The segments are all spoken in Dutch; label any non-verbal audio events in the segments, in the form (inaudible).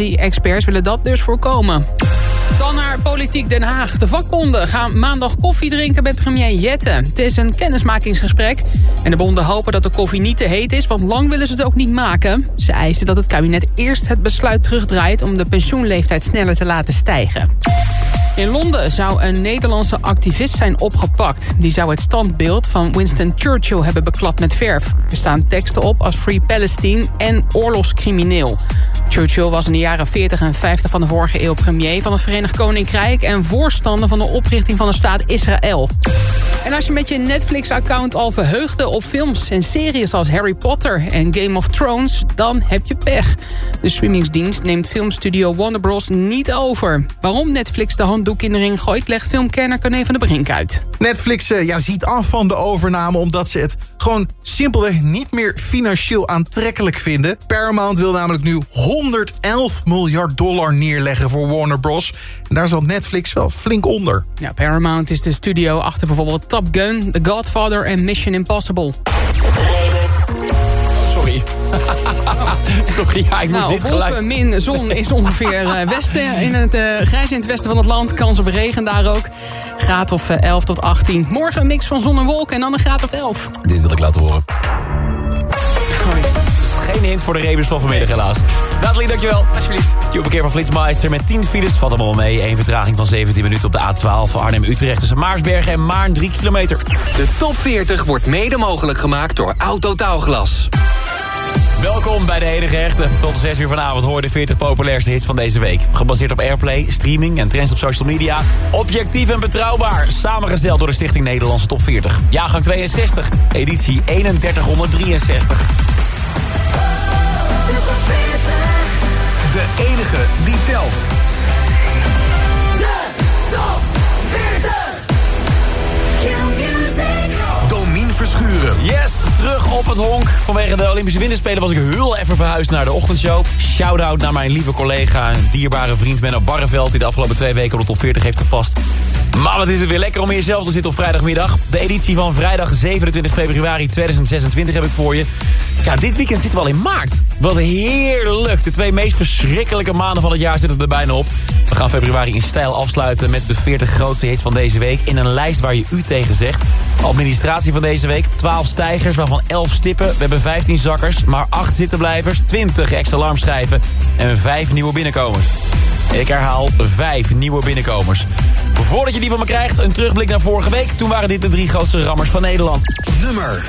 privacy-experts willen dat dus voorkomen. Dan naar Politiek Den Haag. De vakbonden gaan maandag koffie drinken met premier Jette. Het is een kennismakingsgesprek. En de bonden hopen dat de koffie niet te heet is... want lang willen ze het ook niet maken. Ze eisen dat het kabinet eerst het besluit terugdraait... om de pensioenleeftijd sneller te laten stijgen. In Londen zou een Nederlandse activist zijn opgepakt. Die zou het standbeeld van Winston Churchill hebben beklad met verf. Er staan teksten op als Free Palestine en oorlogscrimineel. Churchill was in de jaren 40 en 50 van de vorige eeuw premier van het Verenigd Koninkrijk... en voorstander van de oprichting van de staat Israël. En als je met je Netflix-account al verheugde op films en series als Harry Potter en Game of Thrones... dan heb je pech. De streamingsdienst neemt filmstudio Warner Bros. niet over. Waarom Netflix de handdoek in de ring gooit, legt filmkenner Corné van de Brink uit. Netflix uh, ja, ziet af van de overname omdat ze het gewoon simpelweg niet meer financieel aantrekkelijk vinden. Paramount wil namelijk nu 111 miljard dollar neerleggen voor Warner Bros. En daar zat Netflix wel flink onder. Ja, Paramount is de studio achter bijvoorbeeld Top Gun, The Godfather en Mission Impossible. Sorry. (laughs) Sorry, ja, ik moest nou, dit geluid... min zon is ongeveer uh, westen. In het uh, grijs in het westen van het land. Kans op regen daar ook. Graad of uh, 11 tot 18. Morgen een mix van zon en wolken en dan een graad of 11. Dit wil ik laten horen. Geen hint voor de rebus van vanmiddag helaas. Nathalie, dankjewel. Alsjeblieft. Q-verkeer van Flitsmeister met 10 files. Valt allemaal mee. Eén vertraging van 17 minuten op de A12 van Arnhem-Utrecht... tussen Maarsbergen en Maarn, 3 kilometer. De top 40 wordt mede mogelijk gemaakt door Autotaalglas. Welkom bij de enige echte. Tot 6 uur vanavond hoor de 40 populairste hits van deze week. Gebaseerd op airplay, streaming en trends op social media. Objectief en betrouwbaar. Samengesteld door de Stichting Nederlandse Top 40. Jaargang 62, editie 3163. De enige die telt. De top 40. Yes, terug op het honk. Vanwege de Olympische Winterspelen was ik heel even verhuisd naar de ochtendshow. Shout-out naar mijn lieve collega en dierbare vriend Menno Barreveld... die de afgelopen twee weken op de top 40 heeft gepast. Maar wat is het weer lekker om hier zelf te zitten op vrijdagmiddag. De editie van vrijdag 27 februari 2026 heb ik voor je. Ja, dit weekend zitten we al in maart. Wat heerlijk. De twee meest verschrikkelijke maanden van het jaar zitten er bijna op. We gaan februari in stijl afsluiten met de 40 grootste hits van deze week... in een lijst waar je u tegen zegt. Administratie van deze week, 12 stijgers, waarvan 11 stippen. We hebben 15 zakkers, maar 8 zittenblijvers, 20 extra alarmschijven... en 5 nieuwe binnenkomers. Ik herhaal, 5 nieuwe binnenkomers. Voordat je die van me krijgt, een terugblik naar vorige week. Toen waren dit de drie grootste rammers van Nederland. Nummer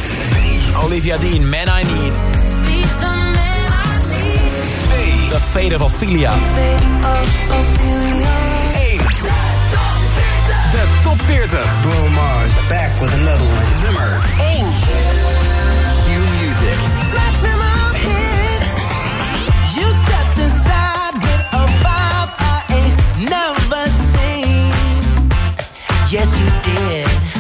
Olivia Dean, Man I Need. Be the man I need. 2. De Fade of Ophelia. De top 40. Bruno Mars, back with another one. Nummer 1. Q-Music. Maximum hits. You stepped inside with a vibe I ain't never seen. Yes, you did.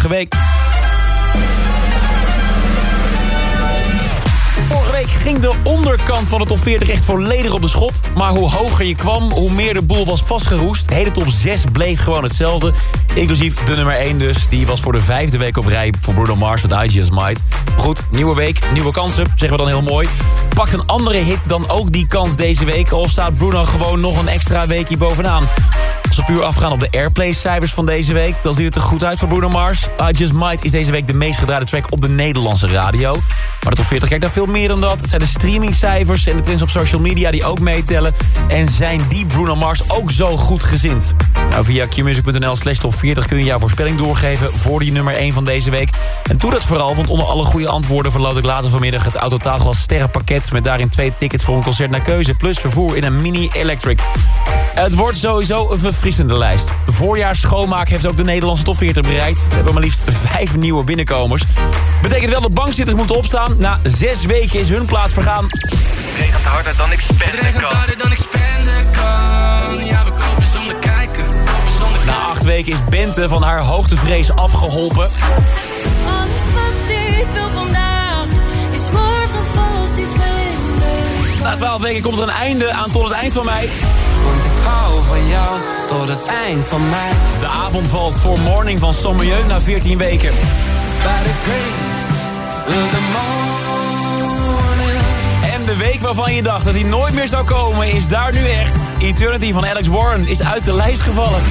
Vorige week. Vorige week ging de onderkant van de top 40 echt volledig op de schop. Maar hoe hoger je kwam, hoe meer de boel was vastgeroest. De hele top 6 bleef gewoon hetzelfde. Inclusief de nummer 1 dus. Die was voor de vijfde week op rij voor Bruno Mars met I Just Might. Goed, nieuwe week, nieuwe kansen, zeggen we dan heel mooi. Pakt een andere hit dan ook die kans deze week... of staat Bruno gewoon nog een extra weekje bovenaan? Als we puur afgaan op de airplay-cijfers van deze week... dan ziet het er goed uit voor Bruno Mars. I Just Might is deze week de meest gedraaide track op de Nederlandse radio. Maar de top 40 kijkt daar veel meer dan dat. Het zijn de streamingcijfers en de trends op social media die ook meetellen. En zijn die Bruno Mars ook zo goed gezind? Nou, via qmusic.nl slash top 40 kun je jouw voorspelling doorgeven... voor die nummer 1 van deze week. En doe dat vooral, want onder alle goede antwoorden... verloot ik later vanmiddag het Autotaalglas Sterrenpakket... met daarin twee tickets voor een concert naar keuze... plus vervoer in een mini-electric. Het wordt sowieso een verfrissende lijst. Voorjaars schoonmaak heeft ook de Nederlandse top 40 bereikt. We hebben maar liefst vijf nieuwe binnenkomers. Betekent wel dat bankzitters moeten opstaan. Na zes weken is hun plaats vergaan. regent harder dan ik spenden Het regent kan. harder dan ik spenden kan. Ja, we kopen zonder kijken. Kopen zonder Na acht weken is Bente van haar hoogtevrees afgeholpen. Alles wat dit wil vandaag is morgen vast iets minder. Na twaalf weken komt er een einde aan tot het eind van mei. Want ik hou van jou tot het eind van mij. De avond valt voor Morning van Sommieu na 14 weken. En de week waarvan je dacht dat hij nooit meer zou komen is daar nu echt. Eternity van Alex Warren is uit de lijst gevallen.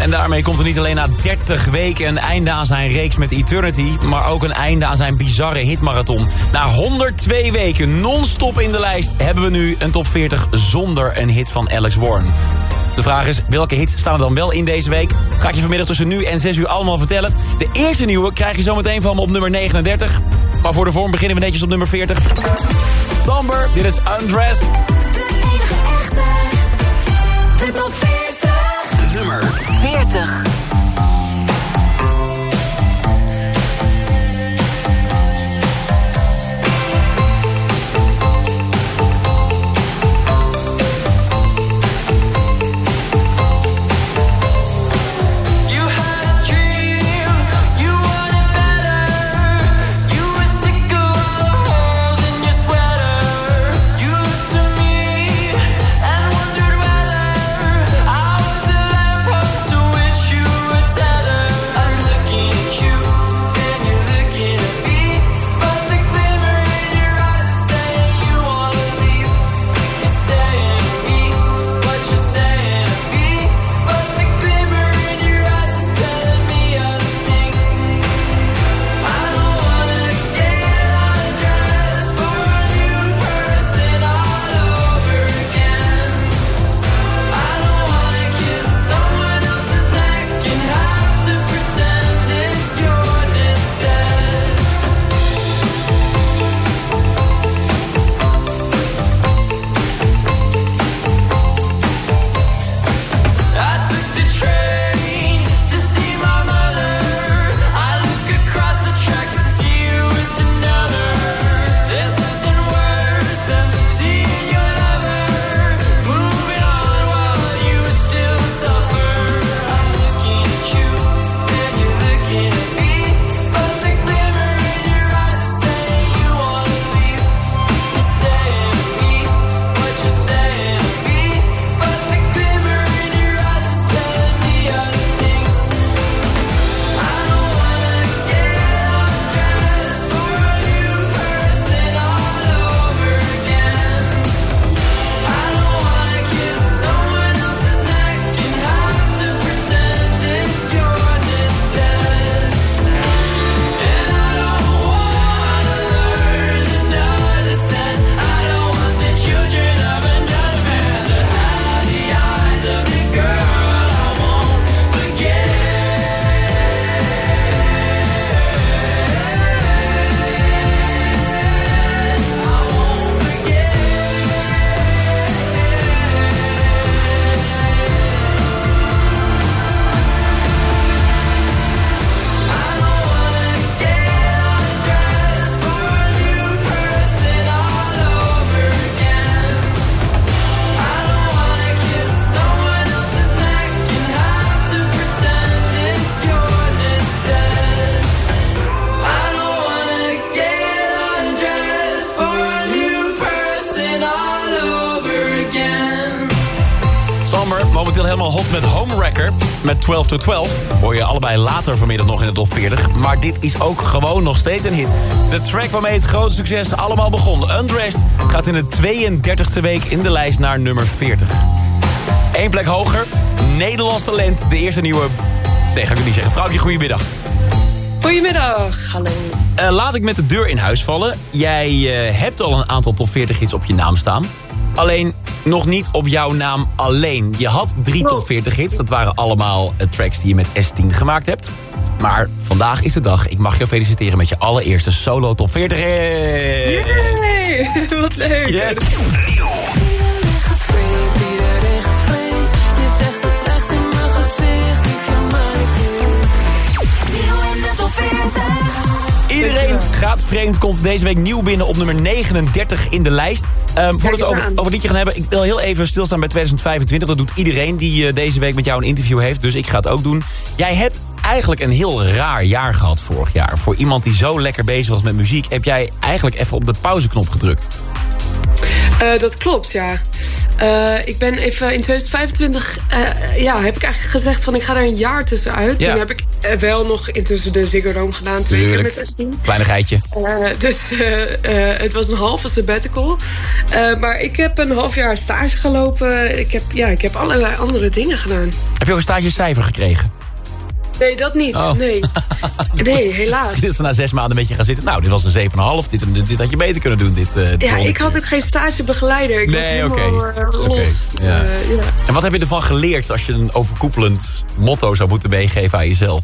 En daarmee komt er niet alleen na 30 weken een einde aan zijn reeks met Eternity... maar ook een einde aan zijn bizarre hitmarathon. Na 102 weken non-stop in de lijst hebben we nu een top 40 zonder een hit van Alex Warren. De vraag is, welke hits staan er dan wel in deze week? Ga ik je vanmiddag tussen nu en 6 uur allemaal vertellen. De eerste nieuwe krijg je zometeen van me op nummer 39. Maar voor de vorm beginnen we netjes op nummer 40. Somber, dit is Undressed. De enige echte. De top 40. Nummer 40. 12 to 12. Hoor je allebei later vanmiddag nog in de top 40. Maar dit is ook gewoon nog steeds een hit. De track waarmee het grote succes allemaal begon. Undressed gaat in de 32e week in de lijst naar nummer 40. Eén plek hoger. Nederlands talent. De eerste nieuwe... Nee, ga ik het niet zeggen. Vrouwtje, goedemiddag. Goedemiddag, hallo. Eh, laat ik met de deur in huis vallen. Jij eh, hebt al een aantal top 40 hits op je naam staan. Alleen nog niet op jouw naam alleen. Je had drie top 40 hits. Dat waren allemaal eh, tracks die je met S10 gemaakt hebt. Maar vandaag is de dag. Ik mag jou feliciteren met je allereerste solo top 40 hit. Yay, (laughs) wat leuk. Yes. Je zegt het echt in mijn gezicht, lief je mij veel. Nieuw in de top 40. Iedereen gaat vreemd. Komt deze week nieuw binnen op nummer 39 in de lijst. Ehm, voordat we over, over dit gaan hebben, ik wil heel even stilstaan bij 2025. Dat doet iedereen die eh, deze week met jou een interview heeft. Dus ik ga het ook doen. Jij hebt eigenlijk een heel raar jaar gehad vorig jaar. Voor iemand die zo lekker bezig was met muziek... heb jij eigenlijk even op de pauzeknop gedrukt. Eh, dat klopt, ja. Eh, ik ben even in 2025, eh, ja, heb ik eigenlijk gezegd van ik ga er een jaar tussenuit. Ja. Toen heb ik eh, wel nog intussen de Ziggo Dome gedaan, twee Tuurlijk. keer met S10. Kleinigheidje. Dus het was een halve sabbatical. Maar ik heb een half jaar stage gelopen. Ik heb, ja, ik heb allerlei andere dingen gedaan. Heb je ook een stagecijfer gekregen? Nee, dat niet. Oh. Nee. (laughs) nee, helaas. Dit is na zes maanden met je gaan zitten. Nou, dit was een 7,5. Dit, dit, dit had je beter kunnen doen. Dit, eh, Ja, ik had ook geen stagebegeleider. Ik was Nee, helemaal oké. eh, los. Ja. Eh, ja. En wat heb je ervan geleerd als je een overkoepelend motto zou moeten meegeven aan jezelf?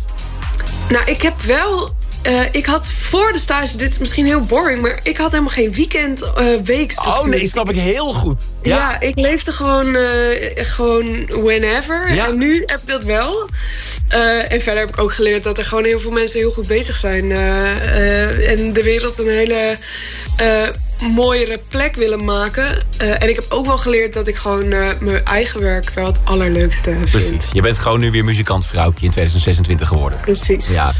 Nou, ik heb wel. Eh, ik had voor de stage, dit is misschien heel boring, maar ik had helemaal geen weekend eh weekstructuur. Oh nee, snap ik heel goed. Ja, Ja, ik leefde gewoon, eh, gewoon whenever. Ja. En nu heb ik dat wel. En verder heb ik ook geleerd dat er gewoon heel veel mensen heel goed bezig zijn. en de wereld een hele mooiere plek willen maken. En ik heb ook wel geleerd dat ik gewoon mijn eigen werk wel het allerleukste vind. precies. Je bent gewoon nu weer muzikant vrouwtje in 2026 geworden. Precies. Ja.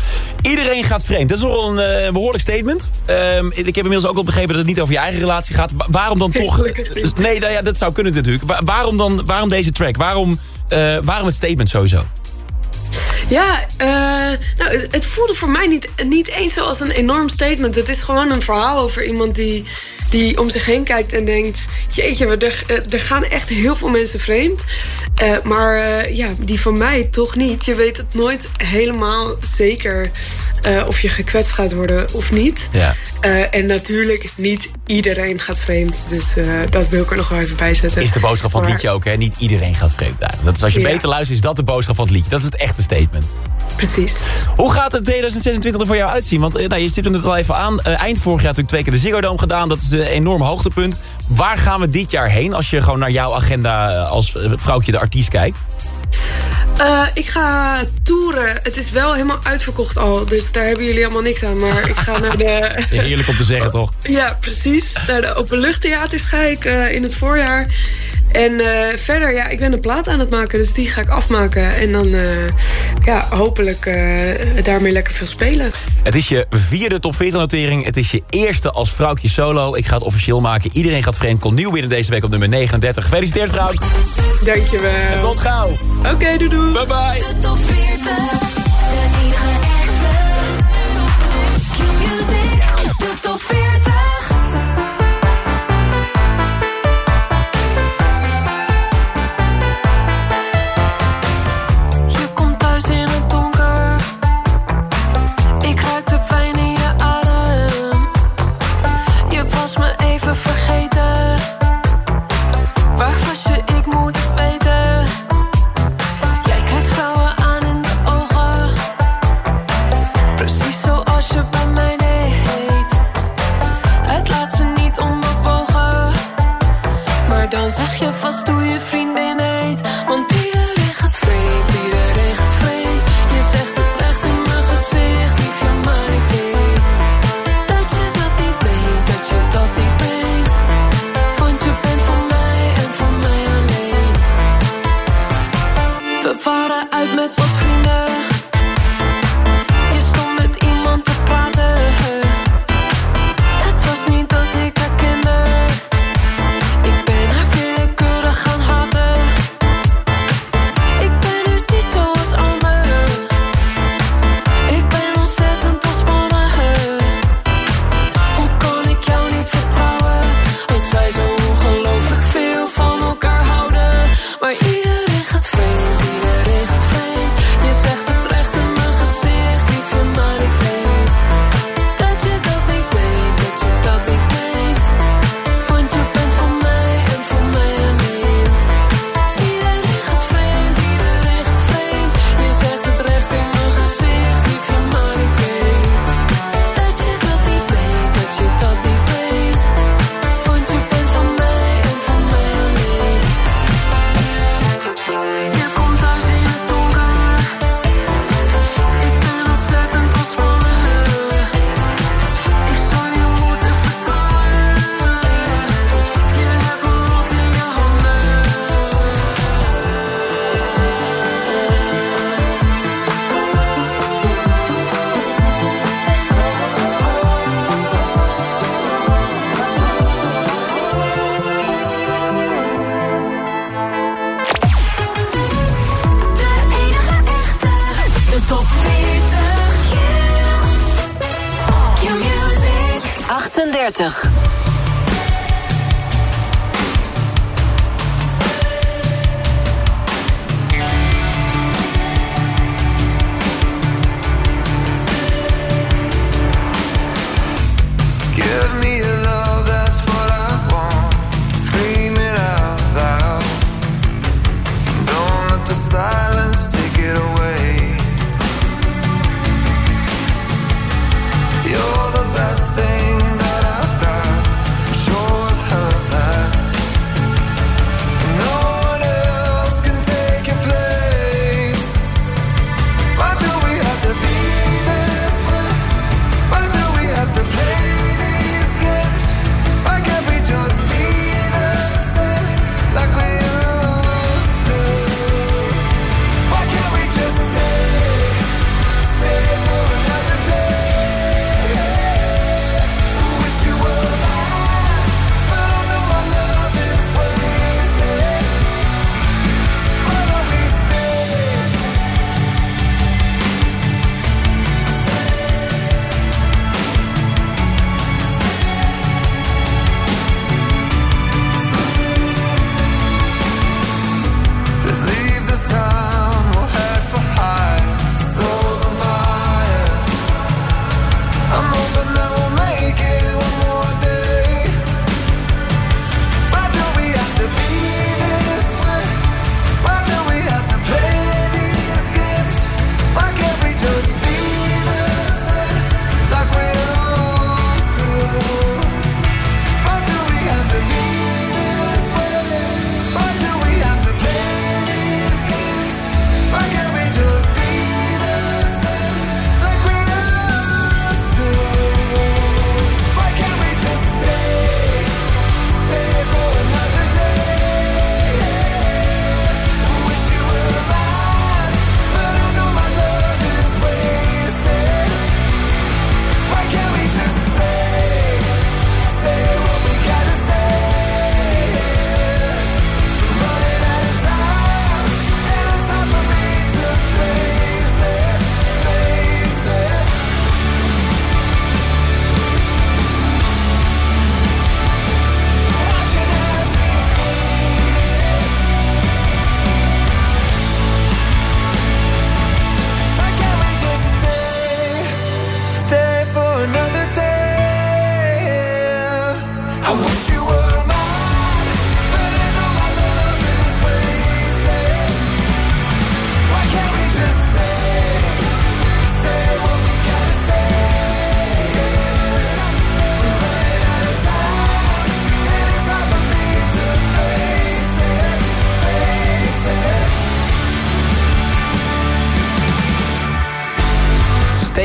Iedereen gaat vreemd. Dat is wel een eh, behoorlijk statement. Ehm, ik heb inmiddels ook al begrepen dat het niet over je eigen relatie gaat. Wa- waarom dan toch... Niet. Nee, nou ja, dat zou kunnen natuurlijk. Wa- waarom, dan, waarom deze track? Waarom, eh, waarom het statement sowieso? Ja, eh, nou, het, het voelde voor mij niet, niet eens zoals een enorm statement. Het is gewoon een verhaal over iemand die, die om zich heen kijkt en denkt... jeetje, er, eh, er gaan echt heel veel mensen vreemd. Eh, maar eh, ja, die van mij toch niet. Je weet het nooit helemaal zeker of je gekwetst gaat worden of niet. Ja. En natuurlijk, niet iedereen gaat vreemd. Dus dat wil ik er nog wel even bij zetten. Is de boodschap van het Maar- liedje ook, hè? Niet iedereen gaat vreemd uit. Dat is als je Ja. beter luistert, is dat de boodschap van het liedje. Dat is het echte statement. Precies. Hoe gaat het 2026 er voor jou uitzien? Want eh, nou, je stipte het al even aan. Eh, eind vorig jaar natuurlijk twee keer de Ziggo Dome gedaan. Dat is een enorm hoogtepunt. Waar gaan we dit jaar heen als je gewoon naar jouw agenda eh, als vrouwtje de artiest kijkt? Ik ga toeren. Het is wel helemaal uitverkocht al, dus daar hebben jullie allemaal niks aan. Maar ik ga (laughs) naar de... Heerlijk om te zeggen, toch? Ja, precies. Naar de openluchttheaters ga ik in het voorjaar. En eh, verder, ja, ik ben een plaat aan het maken, dus die ga ik afmaken. En dan, eh, ja, hopelijk eh, daarmee lekker veel spelen. Het is je vierde top 40 notering. Het is je eerste als vrouwtje solo. Ik ga het officieel maken. Iedereen gaat vreemd. Komt nieuw binnen deze week op nummer 39. Gefeliciteerd, vrouw. Dankjewel. En tot gauw. Oké, doei doei. Bye bye. De top 40. Vast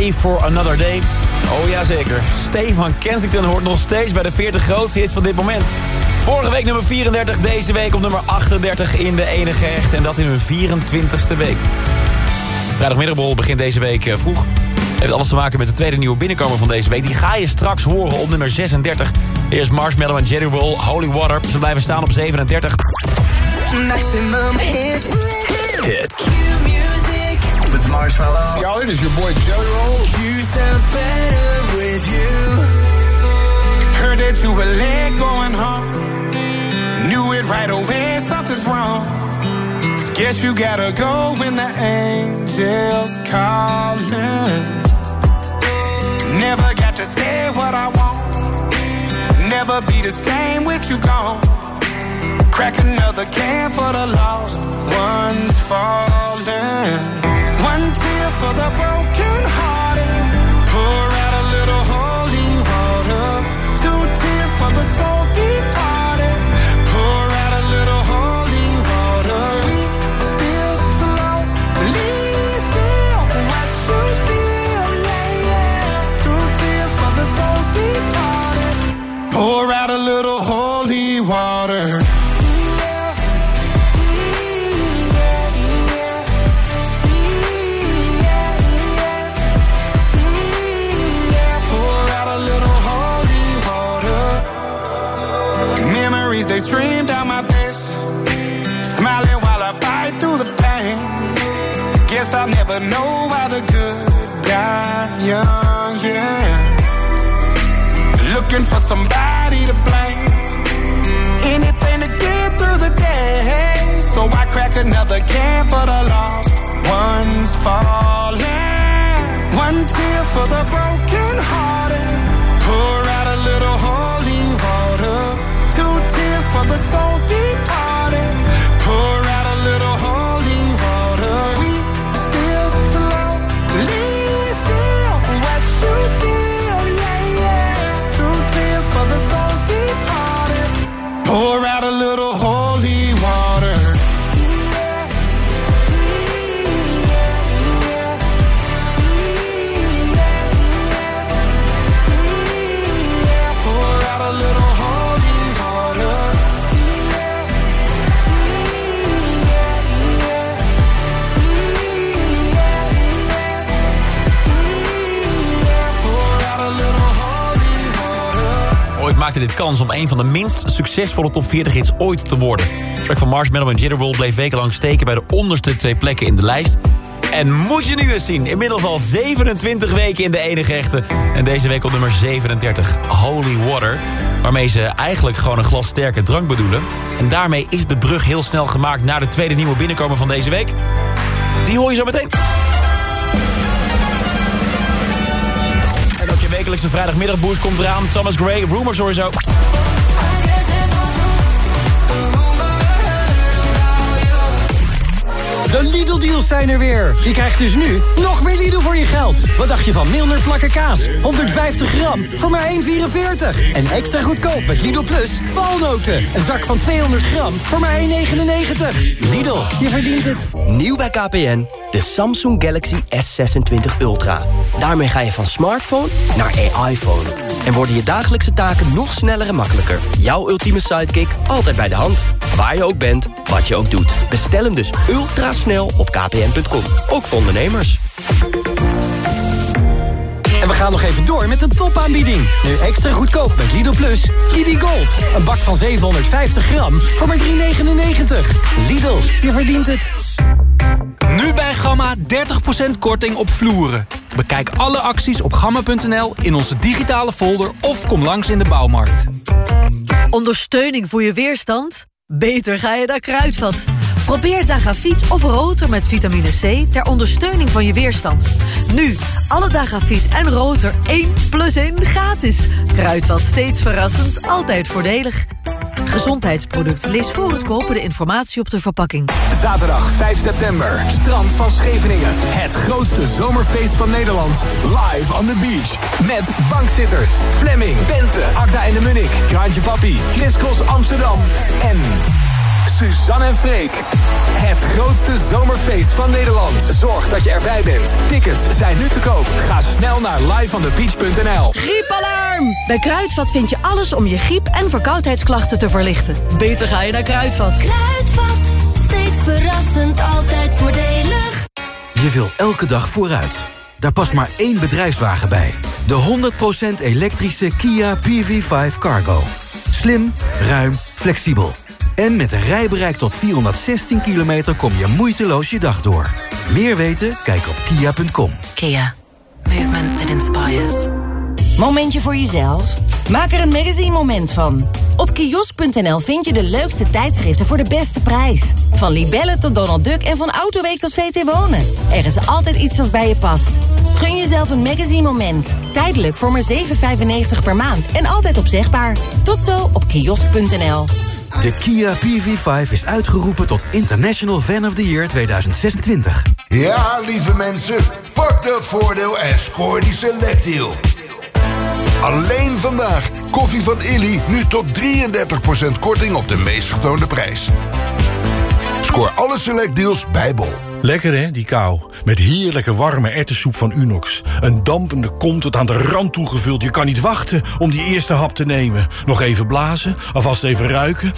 For Another Day. Oh jazeker, Steve van Kensington hoort nog steeds bij de 40 grootste hits van dit moment. Vorige week nummer 34, deze week op nummer 38 in de enige echt. En dat in hun 24ste week. Vrijdagmiddagbol begint deze week eh, vroeg. Heeft alles te maken met de tweede nieuwe binnenkomer van deze week. Die ga je straks horen op nummer 36. Eerst Marshmallow en Jerry Roll, Holy Water. Ze blijven staan op 37. Maximum hits. Hits. is Marshmallow. Y'all, it is your boy Jelly Roll. You sound better with you. Heard that you were late going home. Knew it right away, something's wrong. Guess you gotta go when the angels calling. Never got to say what I want. Never be the same with you gone. Crack another can for the lost ones falling. I'm for the broken kans om een van de minst succesvolle top 40 hits ooit te worden. De track van Marshmallow en Jitterball bleef wekenlang steken... bij de onderste twee plekken in de lijst. En moet je nu eens zien, inmiddels al 27 weken in de enige echte. En deze week op nummer 37, Holy Water. Waarmee ze eigenlijk gewoon een glas sterke drank bedoelen. En daarmee is de brug heel snel gemaakt naar de tweede nieuwe binnenkomer van deze week. Die hoor je zo meteen. Wekelijkse vrijdagmiddagboost komt eraan. Thomas Gray, Rumors hoor De Lidl-deals zijn er weer. Je krijgt dus nu nog meer Lidl voor je geld. Wat dacht je van Milner plakken kaas? 150 gram voor maar 1,44. En extra goedkoop met Lidl Plus walnoten. Een zak van 200 gram voor maar 1,99. Lidl, je verdient het. Nieuw bij KPN, de Samsung Galaxy S26 Ultra. Daarmee ga je van smartphone naar AI-phone. En worden je dagelijkse taken nog sneller en makkelijker. Jouw ultieme sidekick altijd bij de hand. Waar je ook bent, wat je ook doet. Bestel hem dus ultra snel op kpn.com. Ook voor ondernemers. En we gaan nog even door met een topaanbieding. Nu extra goedkoop met Lidl Plus. Lidl Gold. Een bak van 750 gram voor maar 3,99. Lidl, je verdient het. Nu bij Gamma 30% korting op vloeren. Bekijk alle acties op gamma.nl in onze digitale folder of kom langs in de bouwmarkt. Ondersteuning voor je weerstand? Beter ga je naar Kruidvat. Probeer Dagafiet of Rotor met vitamine C ter ondersteuning van je weerstand. Nu, alle Dagafiet en Rotor 1 plus 1 gratis. Kruidvat steeds verrassend, altijd voordelig. Gezondheidsproduct. Lees voor het kopen de informatie op de verpakking. Zaterdag 5 september, strand van Scheveningen. Het grootste zomerfeest van Nederland. Live on the beach. Met bankzitters, Fleming, Bente, Agda en de Munnik, Kraantje Papi, Chris Amsterdam en Suzanne en Freek. Het grootste zomerfeest van Nederland. Zorg dat je erbij bent. Tickets zijn nu te koop. Ga snel naar liveonthebeach.nl. Griepalarm! Bij Kruidvat vind je alles om je griep- en verkoudheidsklachten te verlichten. Beter ga je naar Kruidvat. Kruidvat, steeds verrassend, altijd voordelig. Je wil elke dag vooruit. Daar past maar één bedrijfswagen bij. De 100% elektrische Kia PV5 Cargo. Slim, ruim, flexibel. En met een rijbereik tot 416 kilometer kom je moeiteloos je dag door. Meer weten? Kijk op kia.com. Kia. Movement that inspires. Momentje voor jezelf? Maak er een magazine moment van. Op kiosk.nl vind je de leukste tijdschriften voor de beste prijs. Van Libelle tot Donald Duck en van Autoweek tot VT Wonen. Er is altijd iets dat bij je past. Gun jezelf een magazine moment. Tijdelijk voor maar 7,95 per maand en altijd opzegbaar. Tot zo op kiosk.nl. De Kia PV5 is uitgeroepen tot International Fan of the Year 2026. Ja, lieve mensen, pak dat voordeel en scoor die selectdeal. Alleen vandaag koffie van Illy nu tot 33% korting op de meest getoonde prijs. Scoor alle selectdeals bij Bol. Lekker hè, die kou. Met heerlijke warme erwtensoep van Unox. Een dampende kom tot aan de rand toegevuld. Je kan niet wachten om die eerste hap te nemen. Nog even blazen, alvast even ruiken.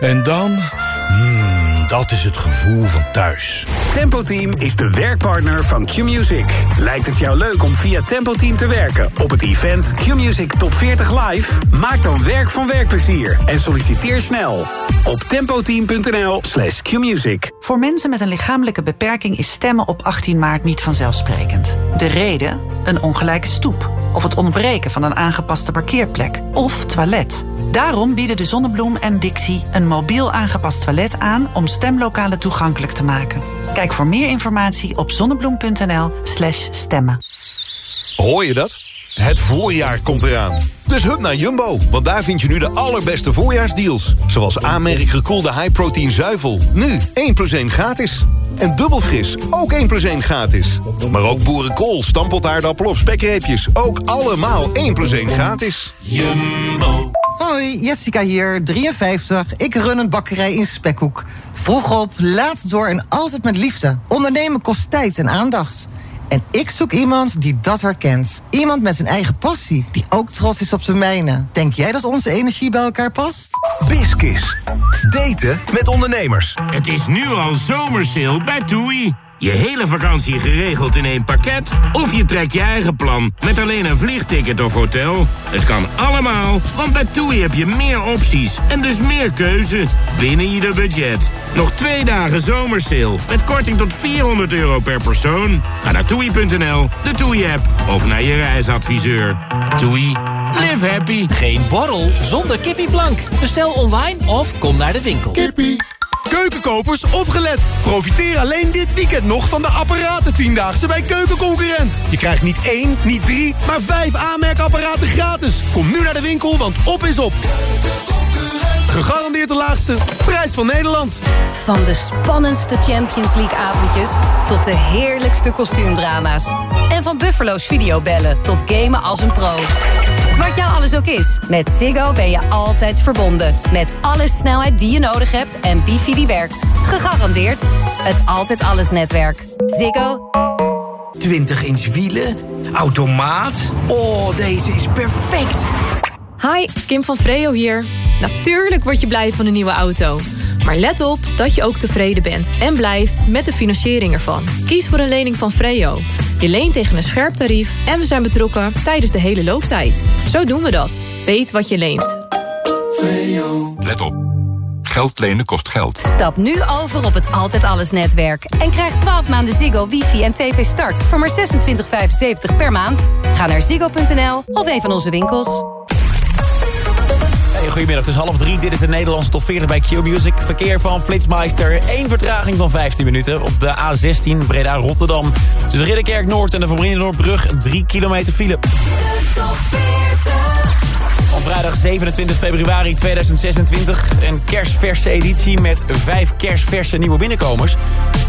En dan... Mmm, dat is het gevoel van thuis. Tempo Team is de werkpartner van Q-Music. Lijkt het jou leuk om via Tempo Team te werken op het event Q-Music Top 40 Live? Maak dan werk van werkplezier en solliciteer snel op tempoteam.nl slash qmusic. Voor mensen met een lichamelijke beperking is stemmen op 18 maart niet vanzelfsprekend. De reden? Een ongelijke stoep. of het ontbreken van een aangepaste parkeerplek of toilet. Daarom bieden de Zonnebloem en Dixie een mobiel aangepast toilet aan om stemlokalen toegankelijk te maken. Kijk voor meer informatie op zonnebloem.nl/slash stemmen. Hoor je dat? Het voorjaar komt eraan. Dus hup naar Jumbo, want daar vind je nu de allerbeste voorjaarsdeals. Zoals aanmerk gekoelde high-protein zuivel. Nu 1 plus 1 gratis. En dubbel fris, ook 1 plus 1 gratis. Maar ook boerenkool, stampotaardappel of spekreepjes. Ook allemaal 1 plus 1 gratis. Jumbo. Hoi, Jessica hier, 53. Ik run een bakkerij in Spekhoek. Vroeg op, laat door en altijd met liefde. Ondernemen kost tijd en aandacht. En ik zoek iemand die dat herkent. Iemand met zijn eigen passie, die ook trots is op zijn mijne. Denk jij dat onze energie bij elkaar past? Biskis. Daten met ondernemers. Het is nu al zomersale bij TUI. Je hele vakantie geregeld in één pakket? Of je trekt je eigen plan met alleen een vliegticket of hotel? Het kan allemaal, want bij TUI heb je meer opties en dus meer keuze binnen je budget. Nog twee dagen zomersale met korting tot 400 euro per persoon. Ga naar toei.nl, de TUI-app of naar je reisadviseur. TUI, live happy. Geen borrel zonder kippieplank. Bestel online of kom naar de winkel. Kippie. Keukenkopers, opgelet! Profiteer alleen dit weekend nog van de apparaten Tiendaagse bij Keukenconcurrent. Je krijgt niet één, niet drie, maar vijf aanmerkapparaten gratis. Kom nu naar de winkel, want op is op. Gegarandeerd de laagste prijs van Nederland. Van de spannendste Champions League avondjes tot de heerlijkste kostuumdrama's. En van Buffalo's videobellen tot gamen als een pro. Wat jou alles ook is, met Ziggo ben je altijd verbonden. Met alle snelheid die je nodig hebt en wifi die werkt. Gegarandeerd het Altijd Alles netwerk. Ziggo. 20 inch wielen, automaat. Oh, deze is perfect. Hi, Kim van Freo hier. Natuurlijk word je blij van een nieuwe auto. Maar let op dat je ook tevreden bent en blijft met de financiering ervan. Kies voor een lening van Freo. Je leent tegen een scherp tarief en we zijn betrokken tijdens de hele looptijd. Zo doen we dat. Weet wat je leent. Let op. Geld lenen kost geld. Stap nu over op het Altijd Alles netwerk. En krijg 12 maanden Ziggo, wifi en tv start voor maar 26,75 per maand. Ga naar ziggo.nl of een van onze winkels. Hey, goedemiddag, het is half drie. Dit is de Nederlandse top 40 bij Q-Music. Verkeer van Flitsmeister. Eén vertraging van 15 minuten op de A16 Breda-Rotterdam. Tussen Ridderkerk Noord en de Van Noordbrug 3 kilometer file. Op vrijdag 27 februari 2026 een kerstverse editie met vijf kerstverse nieuwe binnenkomers.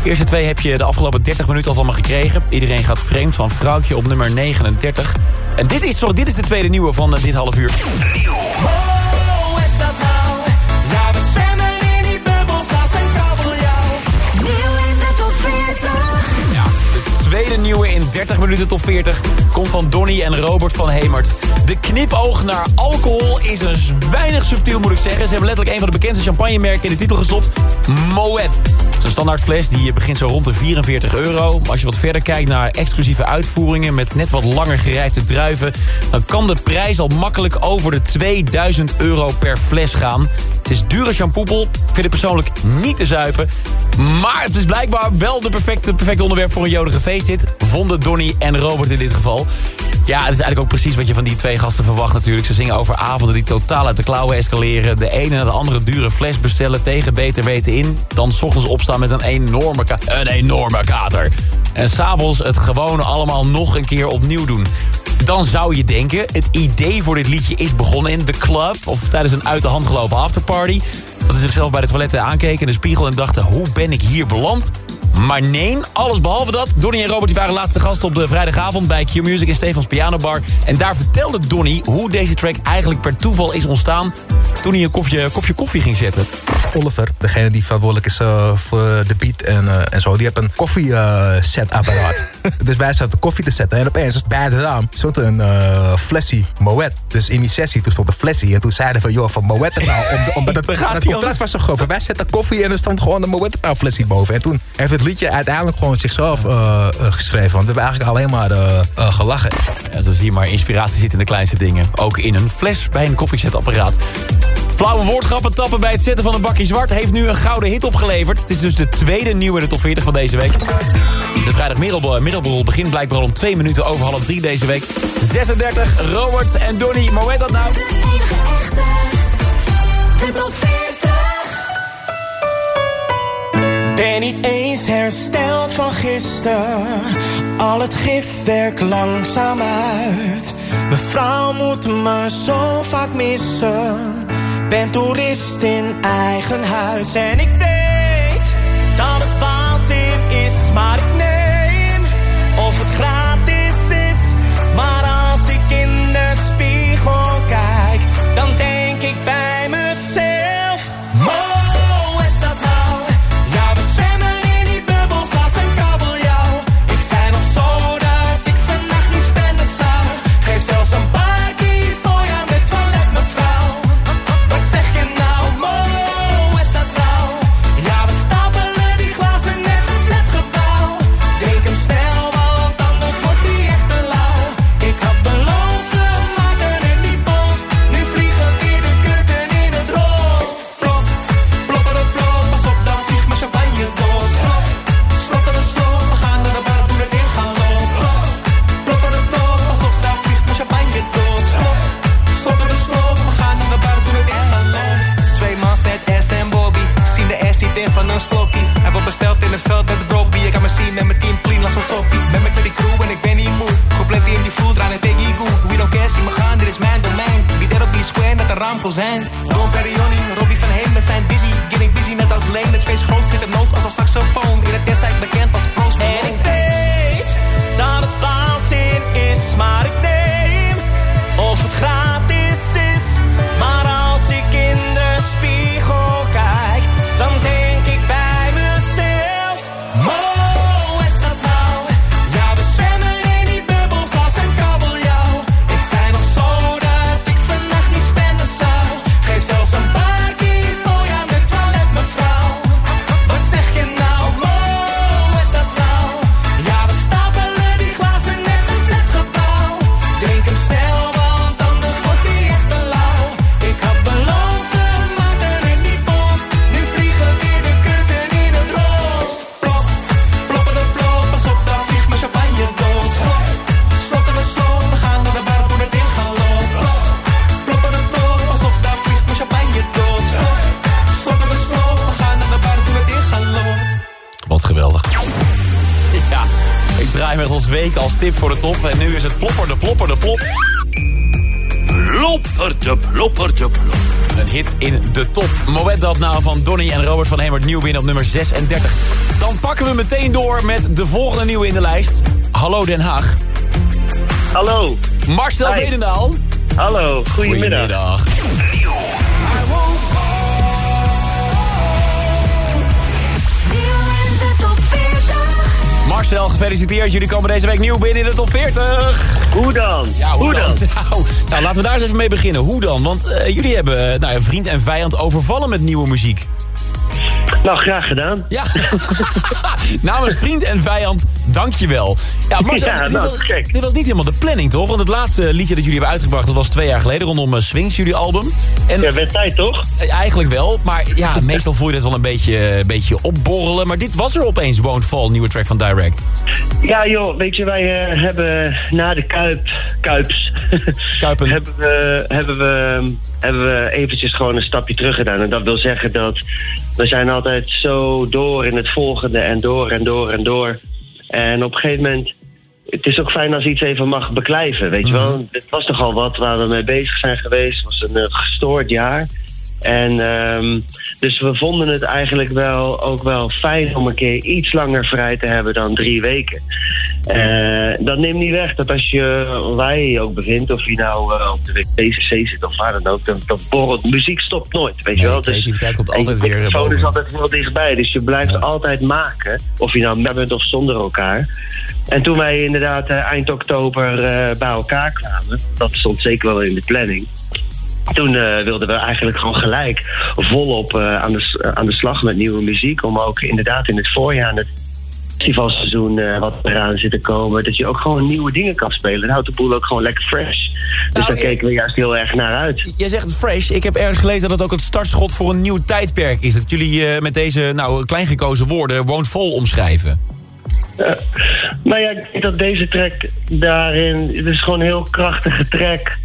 De eerste twee heb je de afgelopen 30 minuten al van me gekregen. Iedereen gaat vreemd van vrouwtje op nummer 39. En dit is, sorry, dit is de tweede nieuwe van eh, dit half uur. Ja, Tweede nieuwe in 30 minuten top 40 komt van Donny en Robert van Hemert. De knipoog naar alcohol is een weinig subtiel, moet ik zeggen. Ze hebben letterlijk een van de bekendste champagnemerken in de titel gestopt. Moet. Een standaard fles die begint zo rond de 44 euro. Maar als je wat verder kijkt naar exclusieve uitvoeringen... met net wat langer gerijpte druiven... dan kan de prijs al makkelijk over de 2000 euro per fles gaan. Het is dure shampoo. Ik vind het persoonlijk niet te zuipen. Maar het is blijkbaar wel de perfecte, perfecte onderwerp voor een jodige feesthit. Vonden Donny en Robert in dit geval. Ja, het is eigenlijk ook precies wat je van die twee gasten verwacht natuurlijk. Ze zingen over avonden die totaal uit de klauwen escaleren. De ene na de andere dure fles bestellen tegen beter weten in. Dan 's ochtends opstaan met een enorme, een enorme kater. En s'avonds het gewoon allemaal nog een keer opnieuw doen. Dan zou je denken, het idee voor dit liedje is begonnen in de club... of tijdens een uit de hand gelopen afterparty. Dat ze zichzelf bij de toiletten aankeken in de spiegel en dachten... hoe ben ik hier beland? Maar nee, alles behalve dat. Donny en Robert die waren laatste gast op de vrijdagavond bij Q-Music in Stefans Piano Bar. En daar vertelde Donny hoe deze track eigenlijk per toeval is ontstaan... toen hij een kopje, kopje koffie ging zetten. Oliver, degene die verantwoordelijk is eh, voor de beat en, eh, en zo, die heeft een koffiezetapparaat. (laughs) dus wij zaten koffie te zetten en opeens bij de raam stond een eh flessie Moet. Dus in die sessie toen stond een flessie en toen zeiden we, joh, van Moet er nou, om, omdat (laughs) het, het contrast was zo groot. Wij zetten koffie en er stond gewoon een Moet er nou flessie boven. En toen heeft het liedje uiteindelijk gewoon zichzelf eh, eh, geschreven. Want we hebben eigenlijk alleen maar eh, gelachen. Ja, zo zie je maar, inspiratie zit in de kleinste dingen. Ook in een fles bij een koffiezetapparaat. Flauwe woordgrappen tappen bij het zetten van een bakje zwart... heeft nu een gouden hit opgeleverd. Het is dus de tweede nieuwe in de top 40 van deze week. De vrijdag middelborrel, middelborrel begint blijkbaar al om twee minuten over half drie deze week. 36, Robert en Donny. Maar hoe heet dat nou? De top 40. Ben niet eens hersteld van gisteren. Al het gifwerk langzaam uit. Mevrouw moet me zo vaak missen. Ben toerist in eigen huis. En ik weet dat het waanzin is, maar ik draai met ons week als tip voor de top. En nu is het plopper de plopper de plop. Plopper de plopper de plop. Een hit in de top. Moet dat nou van Donny en Robert van Hemert nieuw binnen op nummer 36. Dan pakken we meteen door met de volgende nieuwe in de lijst. Hallo Den Haag. Hallo. Marcel Hi. Vedendaal. Hallo, goedemiddag. Goedemiddag. Marcel, gefeliciteerd. Jullie komen deze week nieuw binnen in de top 40. Hoe dan? Ja, hoe, Hoe dan? dan? (laughs) Nou, nou, laten we daar eens even mee beginnen. Hoe dan? Want eh, jullie hebben eh, nou, ja, vriend en vijand overvallen met nieuwe muziek. Nou, graag gedaan. Ja. (laughs) Namens vriend en vijand, dankjewel. Ja, Marcel, (laughs) Ja, dit, nou, was, dit was niet helemaal de planning, toch? Want het laatste liedje dat jullie hebben uitgebracht... dat was twee jaar geleden rondom uh, Swings, jullie album. En, Ja, werd tijd toch? Eh, Eigenlijk wel, maar ja, (laughs) meestal voel je dat wel een beetje, een beetje opborrelen. Maar dit was er opeens, Won't Fall, nieuwe track van Direct. Ja joh, weet je, wij eh, hebben na de Kuip, Kuips, (laughs) Kuipen. hebben, we, hebben, we, hebben we eventjes gewoon een stapje terug gedaan. En dat wil zeggen dat we zijn altijd zo door in het volgende en door en door en door. En op een gegeven moment, het is ook fijn als iets even mag beklijven, weet je wel. Het was toch al wat waar we mee bezig zijn geweest. Het was een eh, gestoord jaar. En ehm, dus we vonden het eigenlijk wel ook wel fijn om een keer iets langer vrij te hebben dan drie weken. Eh, dat neemt niet weg dat als je waar je je ook bevindt, of je nou eh, op de BCC zit of waar dan ook, dan, dan borrelt muziek stopt nooit, weet je wel. Dus creativiteit komt altijd weer microfoon boven. is altijd heel dichtbij, dus je blijft altijd maken, of je nou met bent of zonder elkaar. En toen wij inderdaad eh, eind oktober eh, bij elkaar kwamen, dat stond zeker wel in de planning. Toen eh, wilden we eigenlijk gewoon gelijk volop eh, aan, de, eh, aan de slag met nieuwe muziek. Om ook inderdaad in het voorjaar het festivalseizoen wat eraan zit te komen. Dat je ook gewoon nieuwe dingen kan spelen. Dat houdt de boel ook gewoon lekker fresh. Dus daar keken we juist heel erg naar uit. Jij zegt fresh. Ik heb ergens gelezen dat het ook het startschot voor een nieuw tijdperk is. Dat jullie met deze nou, klein gekozen woorden woont vol omschrijven. (laughs) Nou ja, ik denk dat deze track daarin... Het is gewoon een heel krachtige track.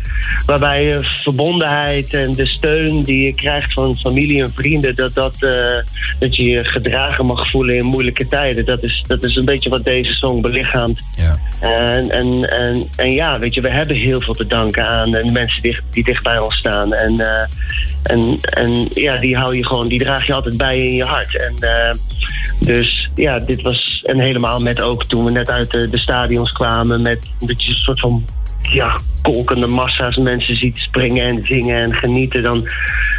Waarbij je verbondenheid en de steun die je krijgt van familie en vrienden... dat, dat, eh, dat je je gedragen mag voelen in moeilijke tijden. Dat is, dat is een beetje wat deze song belichaamt. Ja. En, en, en, en ja, weet je, we hebben heel veel te danken aan de mensen die, die dicht bij ons staan. En, eh, en, en ja, die hou je gewoon, die draag je altijd bij in je hart. En eh, dus ja, dit was... En helemaal met ook toen we net uit de, de stadions kwamen... met dat je een soort van ja, kolkende massa's mensen ziet springen en zingen en genieten. Dan,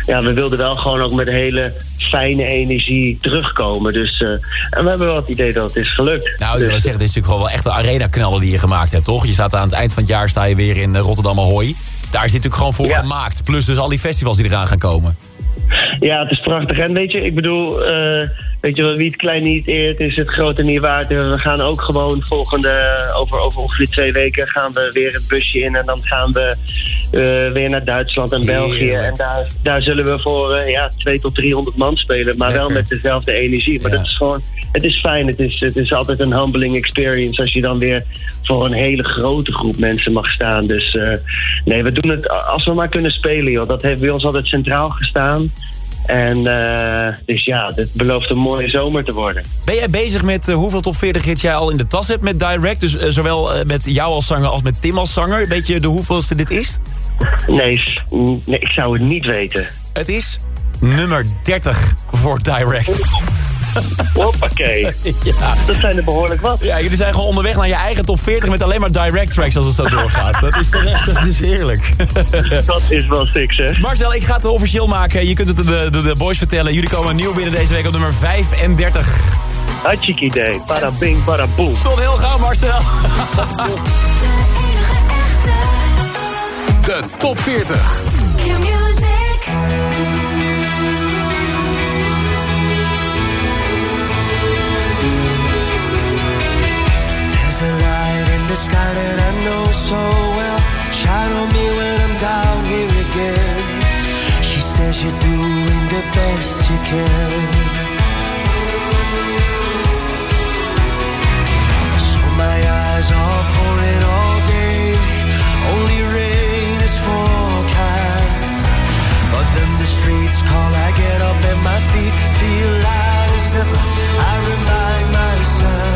ja, we wilden wel gewoon ook met hele fijne energie terugkomen. Dus, eh, en we hebben wel het idee dat het is gelukt. Nou, ik Dus- wil zeggen, dit is natuurlijk gewoon wel echt een arena-knallen die je gemaakt hebt, toch? Je staat aan het eind van het jaar sta je weer in eh, Rotterdam Ahoy. Daar is dit natuurlijk gewoon voor gemaakt. Plus dus al die festivals die eraan gaan komen. Ja, het is prachtig. En weet je, ik bedoel, eh, weet je wel, wie het klein niet eert, is het grote niet waard. We gaan ook gewoon volgende, over, over ongeveer twee weken, gaan we weer het busje in. En dan gaan we eh, weer naar Duitsland en België. Heerlijk. En daar, daar zullen we voor eh, ja, 2 tot 300 man spelen. Maar wel met dezelfde energie. Maar Ja. dat is gewoon, het is fijn. Het is, het is altijd een humbling experience als je dan weer voor een hele grote groep mensen mag staan. Dus eh, nee, we doen het als we maar kunnen spelen, joh. Dat heeft bij ons altijd centraal gestaan. En eh, dus ja, dit belooft een mooie zomer te worden. Ben jij bezig met eh, hoeveel top 40 hits jij al in de tas hebt met Direct? Dus eh, zowel met jou als zanger als met Tim als zanger. Weet je de hoeveelste dit is? Nee, nee, ik zou het niet weten. Het is nummer 30 voor Direct. (laughs) Hoppakee. ja. Dat zijn er behoorlijk wat. Ja, jullie zijn gewoon onderweg naar je eigen top 40 met alleen maar direct tracks als het zo (laughs) doorgaat. Dat is toch echt, dat is heerlijk. (laughs) Dat is wel sick, hè? Marcel, ik ga het officieel maken. Je kunt het de, de, de boys vertellen. Jullie komen nieuw binnen deze week op nummer 35. Hartstikke idee. Para bing, para boom. Tot heel gauw, Marcel. De top 40. The sky that I know so well. Shine me when I'm down here again. She says you're doing the best you can. So my eyes are pouring all day. Only rain is forecast. But then the streets call, I get up and my feet feel light as ever. I remind myself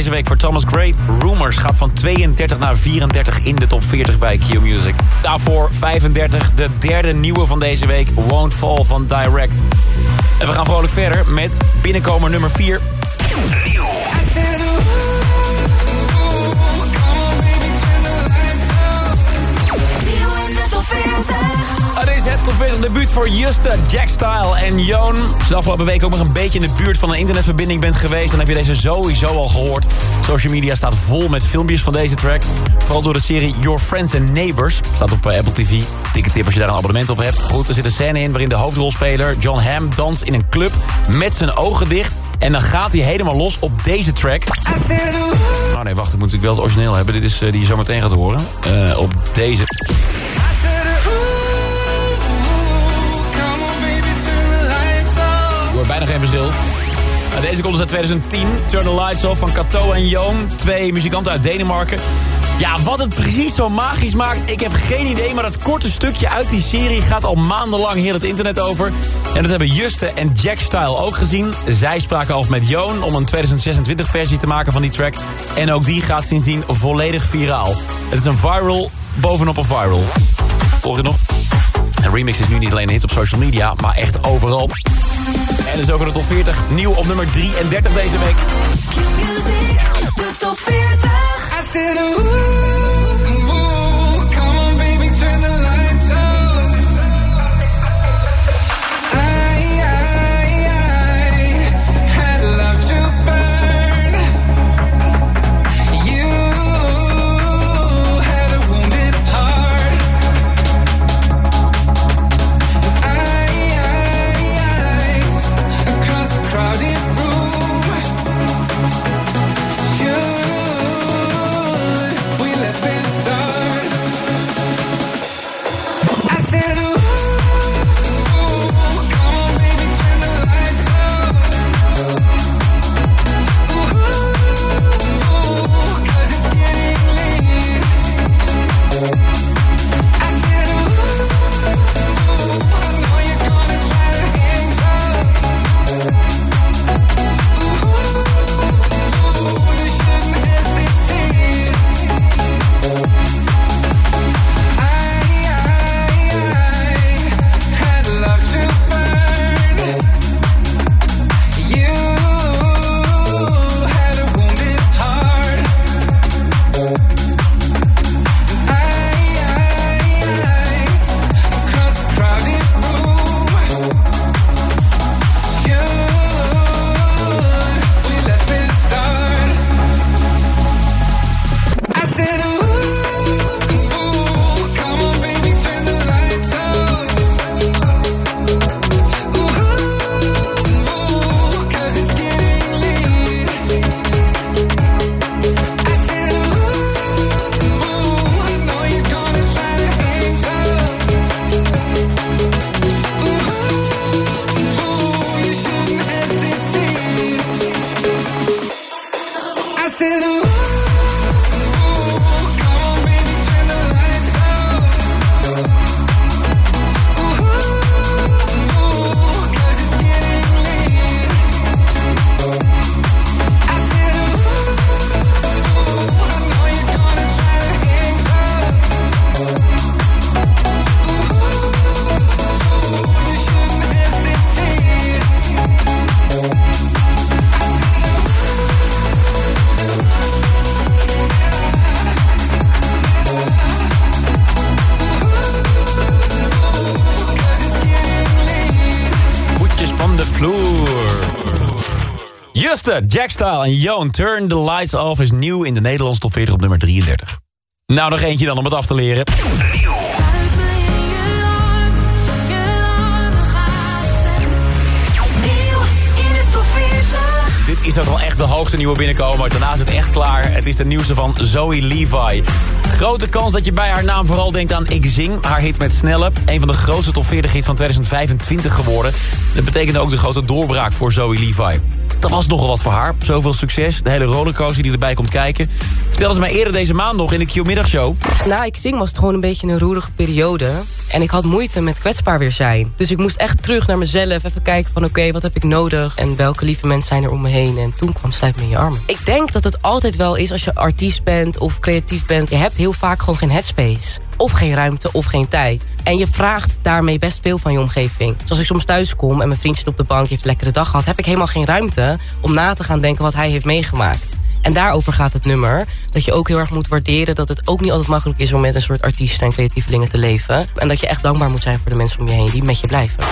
deze week voor Thomas Gray. Rumors gaat van 32 naar 34 in de top 40 bij Q Music. Daarvoor 35, de derde nieuwe van deze week. Won't Fall van Direct. En we gaan vrolijk verder met binnenkomer nummer 4. Het is het top 40 debuut voor Juste, Jack Style en Joan. Als je de afgelopen week ook nog een beetje in de buurt van een internetverbinding bent geweest... dan heb je deze sowieso al gehoord. Social media staat vol met filmpjes van deze track. Vooral door de serie Your Friends and Neighbors. Staat op eh, Apple TV. Dikke tip als je daar een abonnement op hebt. Goed, er zit een scène in waarin de hoofdrolspeler John Hamm danst in een club met zijn ogen dicht. En dan gaat hij helemaal los op deze track. Oh nee, wacht, ik moet natuurlijk wel het origineel hebben. Dit is eh, die je zo meteen gaat horen. Eh, op deze. Deze komt uit 2010. Turn the Lights Off van Kato en Joon. Twee muzikanten uit Denemarken. Ja, wat het precies zo magisch maakt, ik heb geen idee. Maar dat korte stukje uit die serie gaat al maandenlang heel het internet over. En dat hebben Juste en Jack Style ook gezien. Zij spraken af met Joon om een 2026 versie te maken van die track. En ook die gaat sindsdien volledig viraal. Het is een viral bovenop een viral. Volg je nog? En Remix is nu niet alleen een hit op social media, maar echt overal. En dus ook in de top 40. Nieuw op nummer 33 deze week. De top 40. Juste, Jackstyle en Joan Turn the Lights Off is nieuw in de Nederlandse top 40 op nummer 33. Nou, nog eentje dan om het af te leren. Dit is ook wel echt de hoogste nieuwe binnenkomer. Daarna is het echt klaar. Het is de nieuwste van Zoe Levi. Grote kans dat je bij haar naam vooral denkt aan Ik Zing. Haar hit met Snelle. Een van de grootste top 40 hits van 2025 geworden. Dat betekende ook de grote doorbraak voor Zoe Levi. Dat was nogal wat voor haar. Zoveel succes. De hele rollercoaster die erbij komt kijken. Vertelde ze mij eerder deze maand nog in de Q-middagshow. Na ik zing was het gewoon een beetje een roerige periode. En ik had moeite met kwetsbaar weer zijn. Dus ik moest echt terug naar mezelf. Even kijken van oké, wat heb ik nodig? En welke lieve mensen zijn er om me heen? En toen kwam Sluit me in je armen. Ik denk dat het altijd wel is als je artiest bent of creatief bent. Je hebt heel vaak gewoon geen headspace. Of geen ruimte of geen tijd. En je vraagt daarmee best veel van je omgeving. Dus als ik soms thuis kom en mijn vriend zit op de bank... heeft een lekkere dag gehad... heb ik helemaal geen ruimte om na te gaan denken wat hij heeft meegemaakt. En daarover gaat het nummer. Dat je ook heel erg moet waarderen dat het ook niet altijd makkelijk is... om met een soort artiest en creatievelingen te leven. En dat je echt dankbaar moet zijn voor de mensen om je heen die met je blijven.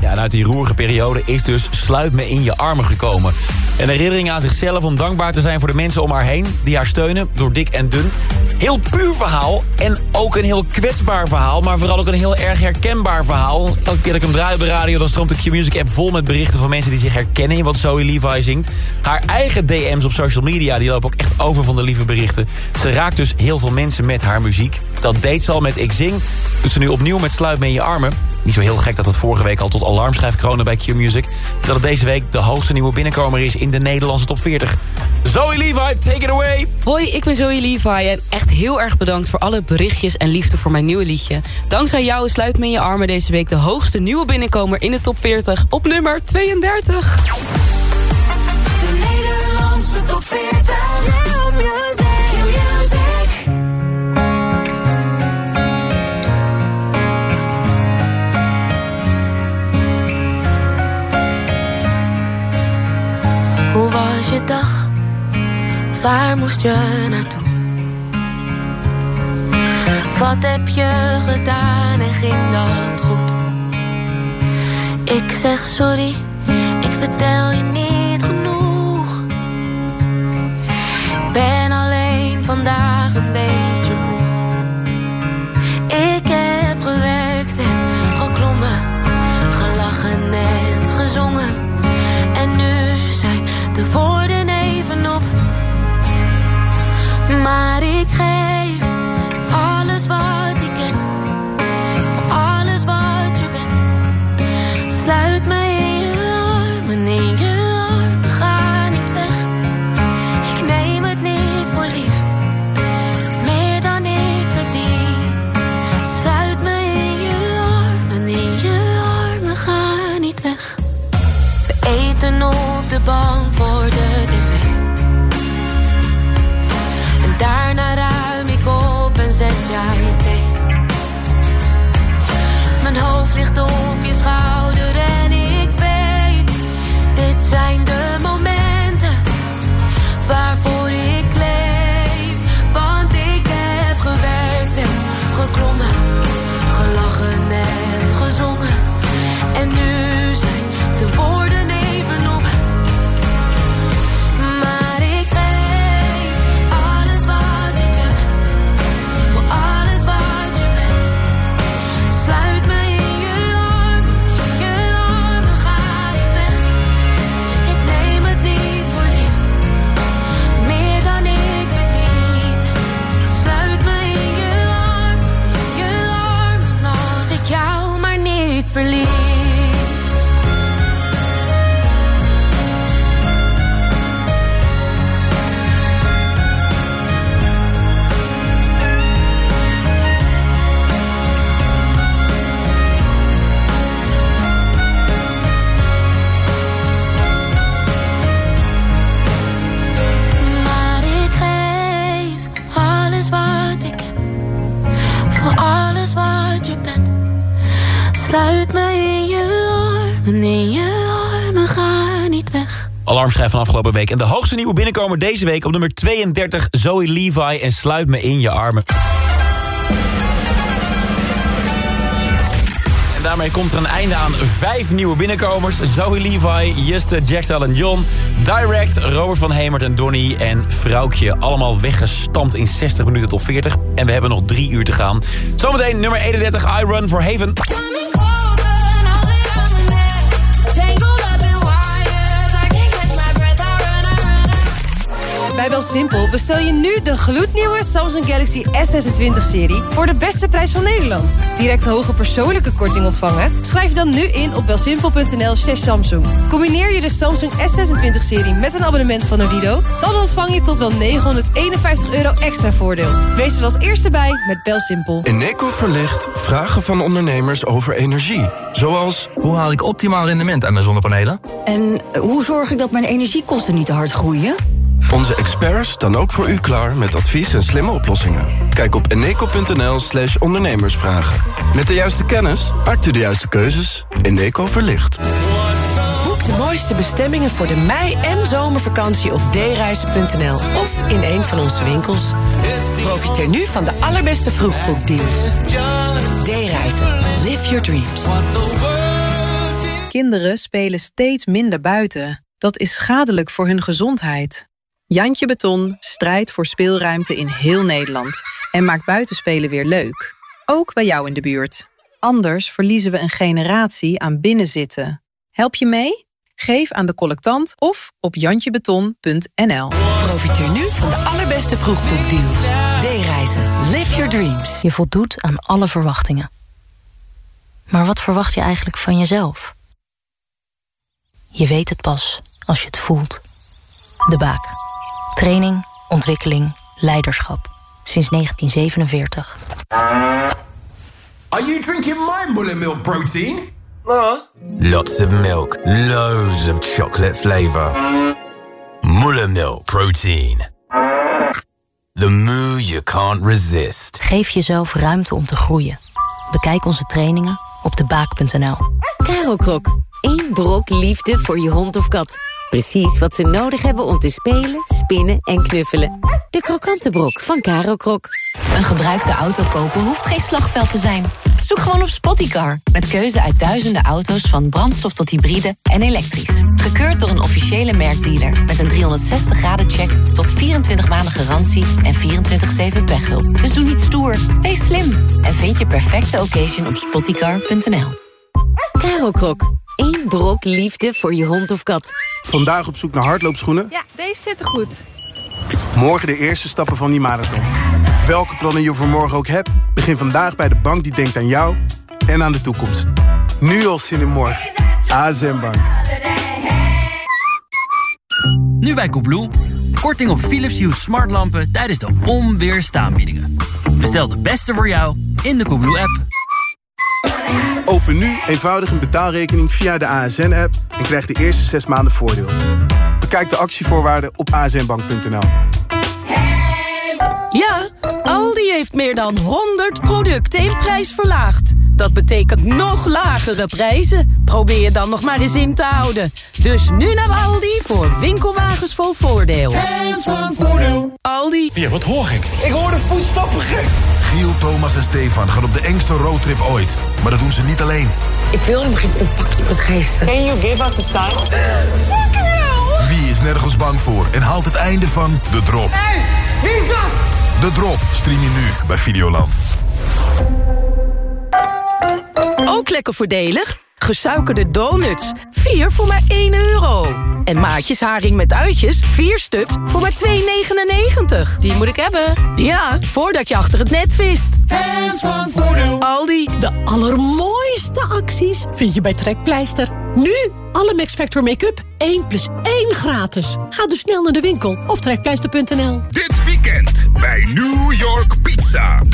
Ja, en uit die roerige periode is dus Sluit me in je armen gekomen. Een herinnering aan zichzelf om dankbaar te zijn voor de mensen om haar heen... die haar steunen, door dik en dun. Heel puur verhaal en ook een heel kwetsbaar verhaal... maar vooral ook een heel erg herkenbaar verhaal. Elke keer dat ik hem draai op de radio... dan stroomt de Q-Music app vol met berichten van mensen... die zich herkennen in wat Zoe Levi zingt. Haar eigen DM's op social media die lopen ook echt over van de lieve berichten. Ze raakt dus heel veel mensen met haar muziek. Dat deed ze al met Ik Zing. Doet ze nu opnieuw met Sluit me in je armen. Niet zo heel gek dat het vorige week al tot alarmschijf kroonde bij Q-Music. Dat het deze week de hoogste nieuwe binnenkomer is in de Nederlandse top 40. Zoe Levi, take it away! Hoi, ik ben Zoe Levi en echt heel erg bedankt voor alle berichtjes en liefde voor mijn nieuwe liedje. Dankzij jou sluit me in je armen deze week de hoogste nieuwe binnenkomer in de top 40 op nummer 32. De Nederlandse top 40. New music. New music. Hoe was je dag? Waar moest je naartoe? Wat heb je gedaan en ging dat goed? Ik zeg sorry, ik vertel je niet ben alleen vandaag een beetje moe. Ik heb gewerkt en geklommen, gelachen en gezongen. En nu zijn de woorden even op. Maar ik geef bank voor de tv. En daarna ruim ik op en zet jij van afgelopen week. En de hoogste nieuwe binnenkomer deze week op nummer 32... Zoe Levi en Sluit me in je armen. En daarmee komt er een einde aan vijf nieuwe binnenkomers. Zoe Levi, Juste, Jaxel en John. Direct, Robert van Hemert en Donny en Vrouwtje. Allemaal weggestampt in 60 minuten tot 40. En we hebben nog drie uur te gaan. Zometeen nummer 31, I Run for Haven. Bij BelSimpel bestel je nu de gloednieuwe Samsung Galaxy S26-serie... voor de beste prijs van Nederland. Direct hoge persoonlijke korting ontvangen? Schrijf je dan nu in op belsimpel.nl slash Samsung. Combineer je de Samsung S26-serie met een abonnement van Odido... dan ontvang je tot wel 951 euro extra voordeel. Wees er als eerste bij met BelSimpel. Eneco verlicht vragen van ondernemers over energie. Zoals... Hoe haal ik optimaal rendement aan mijn zonnepanelen? En hoe zorg ik dat mijn energiekosten niet te hard groeien? Onze experts staan ook voor u klaar met advies en slimme oplossingen. Kijk op eneco.nl slash ondernemersvragen. Met de juiste kennis maakt u de juiste keuzes. Eneco verlicht. Boek de mooiste bestemmingen voor de mei- en zomervakantie op dereizen.nl of in een van onze winkels. Profiteer nu van de allerbeste vroegboekdeals. D-reizen. Live your dreams. Kinderen spelen steeds minder buiten. Dat is schadelijk voor hun gezondheid. Jantje Beton strijdt voor speelruimte in heel Nederland en maakt buitenspelen weer leuk. Ook bij jou in de buurt. Anders verliezen we een generatie aan binnenzitten. Help je mee? Geef aan de collectant of op jantjebeton.nl. Profiteer nu van de allerbeste vroegboekdeals. D-reizen. Live your dreams. Je voldoet aan alle verwachtingen. Maar wat verwacht je eigenlijk van jezelf? Je weet het pas als je het voelt. De Baak. Training, ontwikkeling, leiderschap. Sinds 1947. Are you drinking my mullet milk protein? Lots of milk, loads of chocolate flavor. Muller milk protein. The moo you can't resist. Geef jezelf ruimte om te groeien. Bekijk onze trainingen op debaak.nl. Karel Krok. Eén brok liefde voor je hond of kat. Precies wat ze nodig hebben om te spelen, spinnen en knuffelen. De krokante brok van Karel Krok. Een gebruikte auto kopen hoeft geen slagveld te zijn. Zoek gewoon op Spottycar. Met keuze uit duizenden auto's van brandstof tot hybride en elektrisch. Gekeurd door een officiële merkdealer. Met een 360 graden check tot 24 maanden garantie en 24-7 pechhulp. Dus doe niet stoer, wees slim. En vind je perfecte occasion op spottycar.nl. Karel Krok. Eén brok liefde voor je hond of kat. Vandaag op zoek naar hardloopschoenen? Ja, deze zitten goed. Morgen de eerste stappen van die marathon. Welke plannen je voor morgen ook hebt, begin vandaag bij de bank die denkt aan jou en aan de toekomst. Nu al zin in morgen. ASM Bank. Nu bij Koebloe. Korting op Philips Hue smartlampen tijdens de onweerstaanbiedingen. Bestel de beste voor jou in de Koebloe-app. Open nu eenvoudig een betaalrekening via de ASN-app en krijg de eerste zes maanden voordeel. Bekijk de actievoorwaarden op asnbank.nl. Ja, Aldi heeft meer dan 100 producten in prijs verlaagd. Dat betekent nog lagere prijzen. Probeer je dan nog maar eens in te houden. Dus nu naar Aldi voor winkelwagens vol voordeel. Hands van voordeel. Aldi. Ja, wat hoor ik? Ik hoor de voetstappen gek. Giel, Thomas en Stefan gaan op de engste roadtrip ooit. Maar dat doen ze niet alleen. Ik wil helemaal geen contact met geesten. Can you give us a sign? Fucking hell! Wie is nergens bang voor en haalt het einde van De Drop? Hey, wie is dat? De Drop stream je nu bij Videoland. Ook lekker voordelig. Gesuikerde donuts. 4 voor maar 1 euro. En maatjes haring met uitjes. 4 stuks voor maar 2,99. Die moet ik hebben. Ja, voordat je achter het net vist. Hands van voordeel. Aldi. De allermooiste acties vind je bij Trekpleister. Nu alle Max Factor make-up 1 plus 1 gratis. Ga dus snel naar de winkel of trekpleister.nl. Dit weekend bij New York Pizza. De